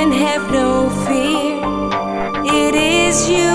And have no fear. It is you.